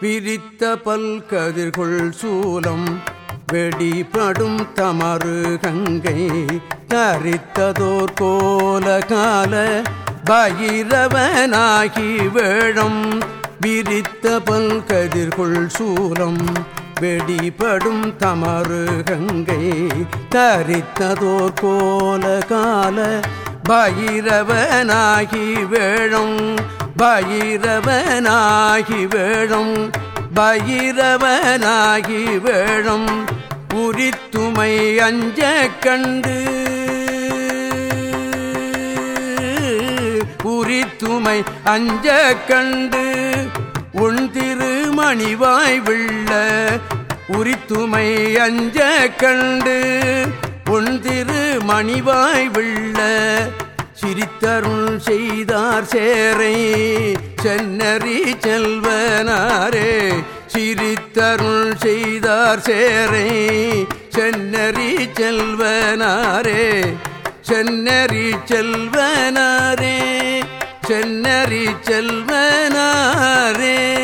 விரித்த பல்கதிர்கொள் சூலம் வெடிபடும் தமறு கங்கை தரித்ததோர் கோல கால பயிரவனாகி வேழம் விரித்த பல்கதிர்கொள் சூலம் வெடிபடும் தமறு கங்கை தரித்ததோர் கோல கால பயிரவனாகி வேழம் பயிரவனாகி வேழம் பயிரவனாகி வேழம் உரித்துமை அஞ்ச கண்டு. உரித்துமை அஞ்ச கண்டு. உன் திருமணிவாய் வெள்ள உரித்துமை அஞ்ச கண்டு. உன் திருமணிவாய் வெள்ள சிரித்தருள் செய்தார் சேரை சென்னறி செல்வனாரே. சிரித்தருள் செய்தார் சேரை சென்னறி செல்வனாரே. சென்னறி செல்வனாரே சென்னறி செல்வனாரே.